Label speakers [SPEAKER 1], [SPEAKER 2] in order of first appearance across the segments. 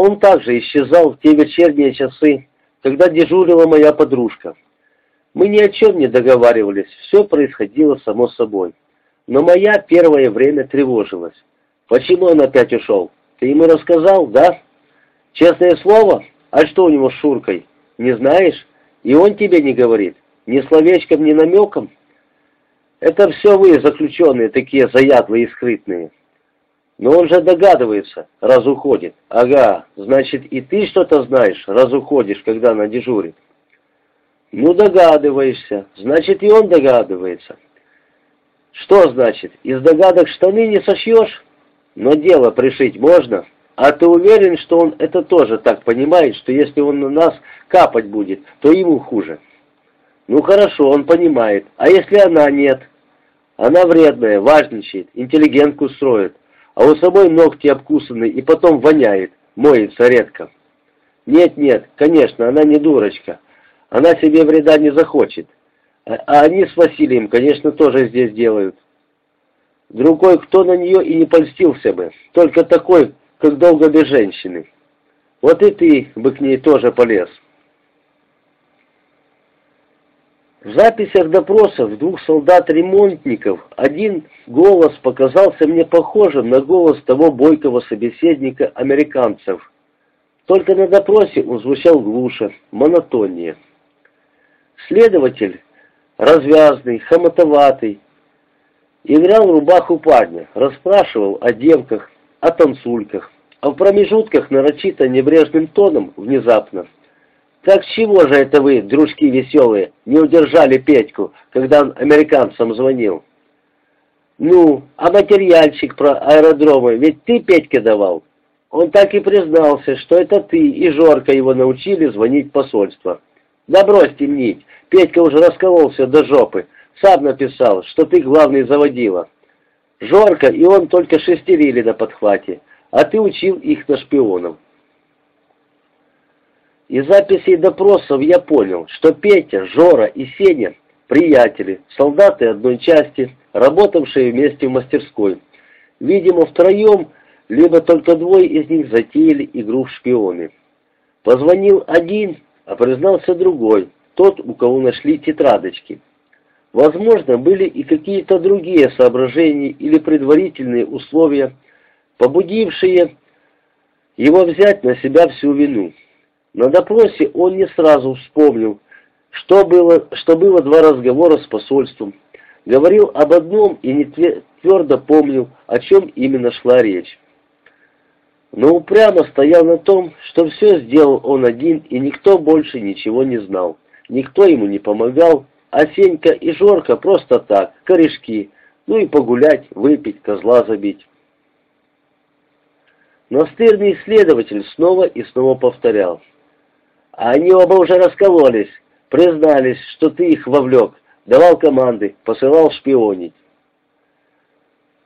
[SPEAKER 1] Он также исчезал в те вечерние часы, когда дежурила моя подружка. Мы ни о чем не договаривались, все происходило само собой. Но моя первое время тревожилась. Почему он опять ушел? Ты ему рассказал, да? Честное слово? А что у него с Шуркой? Не знаешь? И он тебе не говорит? Ни словечком, ни намеком? Это все вы, заключенные, такие заядлые и скрытные. Но он же догадывается, раз уходит. Ага, значит и ты что-то знаешь, раз уходишь, когда она дежурит. Ну, догадываешься, значит и он догадывается. Что значит, из догадок штаны не сошьешь? Но дело пришить можно. А ты уверен, что он это тоже так понимает, что если он на нас капать будет, то ему хуже? Ну хорошо, он понимает. А если она нет? Она вредная, важничает, интеллигентку строит а у самой ногти обкусаны и потом воняет, моется редко. Нет-нет, конечно, она не дурочка. Она себе вреда не захочет. А, а они с Василием, конечно, тоже здесь делают. Другой кто на нее и не польстился бы, только такой, как долго без женщины. Вот и ты бы к ней тоже полез. В записях допросов двух солдат-ремонтников один голос показался мне похожим на голос того бойкого собеседника американцев. Только на допросе он звучал глуше, монотоннее. Следователь, развязный, хомотоватый, играл рубаху парня, расспрашивал о девках, о танцульках, а в промежутках нарочито небрежным тоном внезапно – так чего же это вы, дружки веселые, не удержали Петьку, когда он американцам звонил? Ну, а материальчик про аэродромы ведь ты Петьке давал? Он так и признался, что это ты и Жорка его научили звонить в посольство. Да брось темнить, Петька уже раскололся до жопы, сам написал, что ты главный заводила. Жорка и он только шестерили на подхвате, а ты учил их на шпионов. Из записей допросов я понял, что Петя, Жора и Сеня – приятели, солдаты одной части, работавшие вместе в мастерской. Видимо, втроем, либо только двое из них затеяли игру в шпионы. Позвонил один, а признался другой, тот, у кого нашли тетрадочки. Возможно, были и какие-то другие соображения или предварительные условия, побудившие его взять на себя всю вину. На допросе он не сразу вспомнил, что было, что было два разговора с посольством. Говорил об одном и не твердо помнил, о чем именно шла речь. Но упрямо стоял на том, что все сделал он один, и никто больше ничего не знал. Никто ему не помогал, а Сенька и Жорка просто так, корешки, ну и погулять, выпить, козла забить. Настырный исследователь снова и снова повторял – они оба уже раскололись, признались, что ты их вовлек, давал команды, посылал шпионить.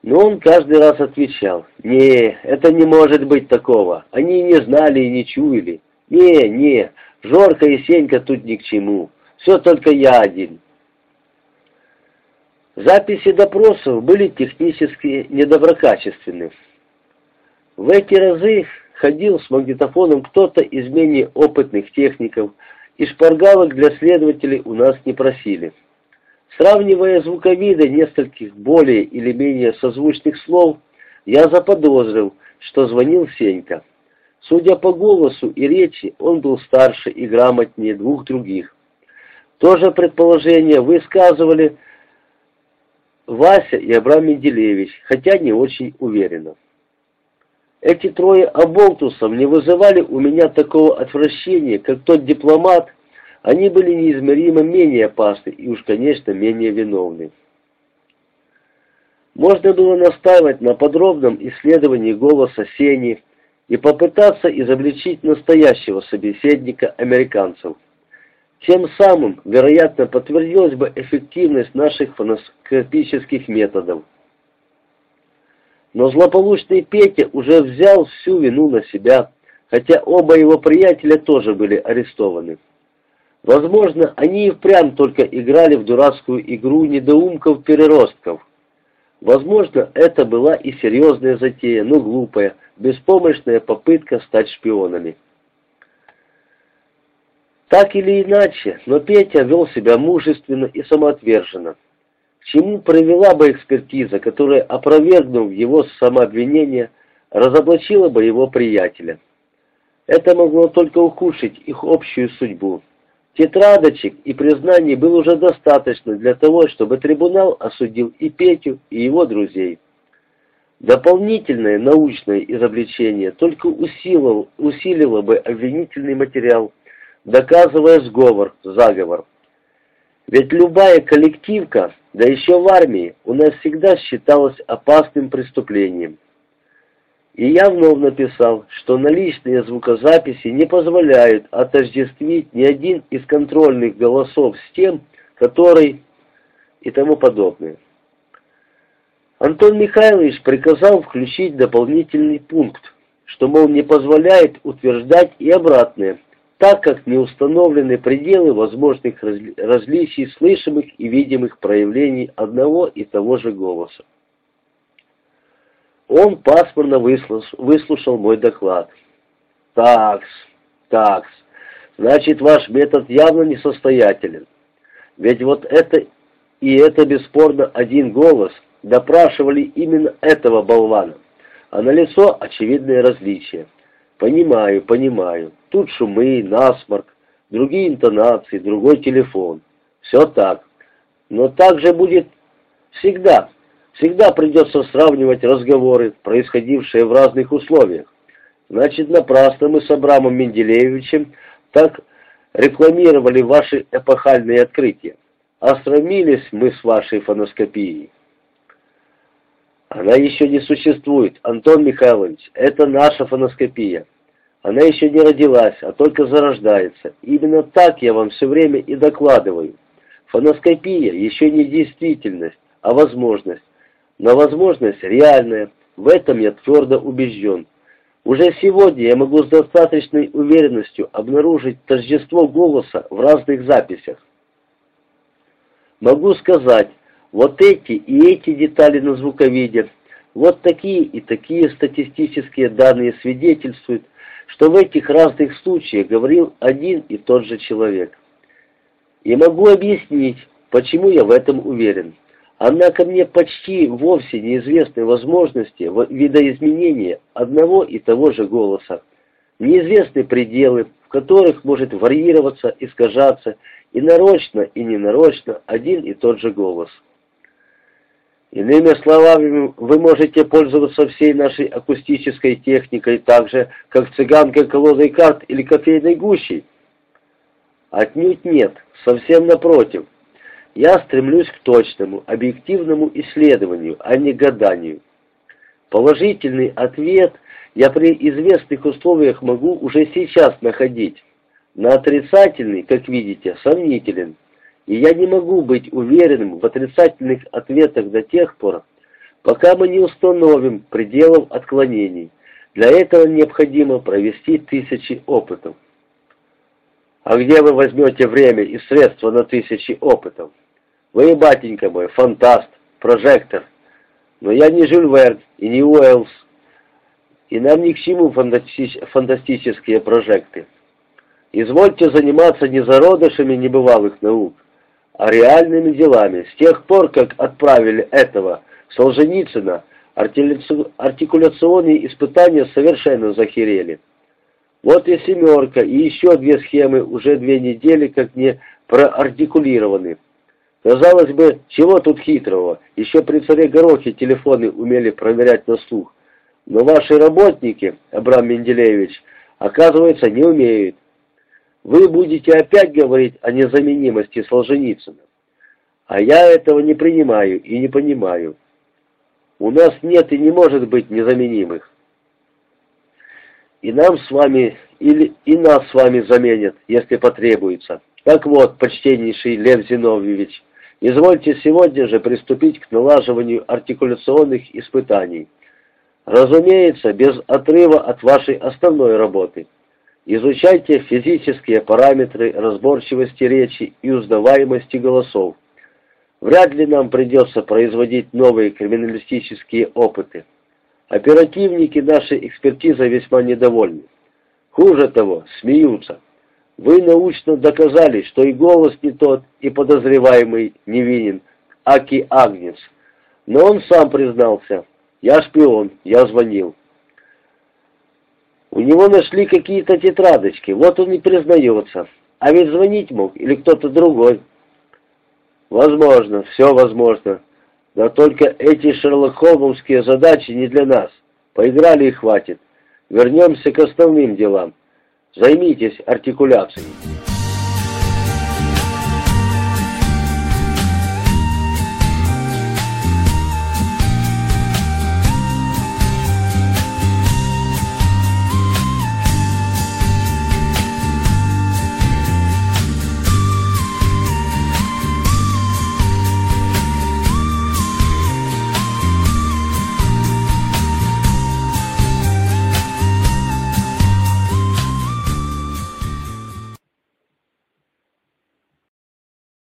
[SPEAKER 1] Но он каждый раз отвечал, «Не, это не может быть такого. Они не знали и не чуяли. Не, не, Жорка и Сенька тут ни к чему. Все только я один». Записи допросов были технически недоброкачественны. В эти разы ходил с магнитофоном кто-то из менее опытных техников, и шпаргалок для следователей у нас не просили. Сравнивая звуковиды нескольких более или менее созвучных слов, я заподозрил, что звонил Сенька. Судя по голосу и речи, он был старше и грамотнее двух других. То же предположение высказывали Вася и Абрам Менделевич, хотя не очень уверенно. Эти трое оболтусов не вызывали у меня такого отвращения, как тот дипломат. Они были неизмеримо менее опасны и уж, конечно, менее виновны. Можно было настаивать на подробном исследовании голоса Сени и попытаться изобличить настоящего собеседника американцев. Тем самым, вероятно, подтвердилась бы эффективность наших фоноскопических методов. Но злополучный Петя уже взял всю вину на себя, хотя оба его приятеля тоже были арестованы. Возможно, они и впрямь только играли в дурацкую игру недоумков-переростков. Возможно, это была и серьезная затея, но глупая, беспомощная попытка стать шпионами. Так или иначе, но Петя вел себя мужественно и самоотверженно. Чему привела бы экспертиза, которая, опровергнув его самообвинение, разоблачила бы его приятеля? Это могло только ухудшить их общую судьбу. Тетрадочек и признаний было уже достаточно для того, чтобы трибунал осудил и Петю, и его друзей. Дополнительное научное изобличение только усилило, усилило бы обвинительный материал, доказывая сговор, заговор. Ведь любая коллективка, да еще в армии, у нас всегда считалась опасным преступлением. И я вновь написал, что наличные звукозаписи не позволяют отождествить ни один из контрольных голосов с тем, который и тому подобное. Антон Михайлович приказал включить дополнительный пункт, что, мол, не позволяет утверждать и обратное, так как не установлены пределы возможных различий слышимых и видимых проявлений одного и того же голоса. Он пасмурно выслушал, выслушал мой доклад. «Такс, такс, значит, ваш метод явно несостоятелен. Ведь вот это и это бесспорно один голос допрашивали именно этого болвана, а налицо очевидное различие. Понимаю, понимаю, тут шумы, насморк, другие интонации, другой телефон. Все так. Но так же будет всегда». Всегда придется сравнивать разговоры, происходившие в разных условиях. Значит, напрасно мы с Абрамом Менделеевичем так рекламировали ваши эпохальные открытия. Остромились мы с вашей фоноскопией. Она еще не существует, Антон Михайлович, это наша фоноскопия. Она еще не родилась, а только зарождается. Именно так я вам все время и докладываю. Фоноскопия еще не действительность, а возможность но возможность реальная, в этом я твердо убежден. Уже сегодня я могу с достаточной уверенностью обнаружить тождество голоса в разных записях. Могу сказать, вот эти и эти детали на звуковиде, вот такие и такие статистические данные свидетельствуют, что в этих разных случаях говорил один и тот же человек. И могу объяснить, почему я в этом уверен. Однако мне почти вовсе неизвестны возможности видоизменения одного и того же голоса. Неизвестны пределы, в которых может варьироваться, искажаться и нарочно, и ненарочно один и тот же голос. Иными словами, вы можете пользоваться всей нашей акустической техникой так же, как цыганкой колодой карт или кофейной гущей. Отнюдь нет, совсем напротив. Я стремлюсь к точному, объективному исследованию, а не гаданию. Положительный ответ я при известных условиях могу уже сейчас находить. На отрицательный, как видите, сомнителен. И я не могу быть уверенным в отрицательных ответах до тех пор, пока мы не установим пределов отклонений. Для этого необходимо провести тысячи опытов. А где вы возьмете время и средства на тысячи опытов? Вы, батенька мой, фантаст, прожектор. Но я не Жюль Верн и не Уэллс. И нам ни к чему фантасти фантастические прожекты. Извольте заниматься не зародышами небывалых наук, реальными делами. С тех пор, как отправили этого Солженицына, артикуляционные испытания совершенно захерели. Вот и семерка, и еще две схемы уже две недели как не проартикулированы. Казалось бы, чего тут хитрого? Еще при царе Горохе телефоны умели проверять на слух. Но ваши работники, Абрам Менделеевич, оказывается, не умеют. Вы будете опять говорить о незаменимости Солженицына. А я этого не принимаю и не понимаю. У нас нет и не может быть незаменимых. И нам с вами, или и нас с вами заменят, если потребуется. Так вот, почтеннейший Лев Зиновьевич, Извольте сегодня же приступить к налаживанию артикуляционных испытаний. Разумеется, без отрыва от вашей основной работы. Изучайте физические параметры разборчивости речи и узнаваемости голосов. Вряд ли нам придется производить новые криминалистические опыты. Оперативники нашей экспертизой весьма недовольны. Хуже того, смеются. Вы научно доказали, что и голос не тот, и подозреваемый невинен, Аки Агнец. Но он сам признался. Я шпион, я звонил. У него нашли какие-то тетрадочки, вот он и признается. А ведь звонить мог или кто-то другой. Возможно, все возможно. Но только эти шерлок-холмовские задачи не для нас. Поиграли и хватит. Вернемся к основным делам. Займитесь артикуляцией.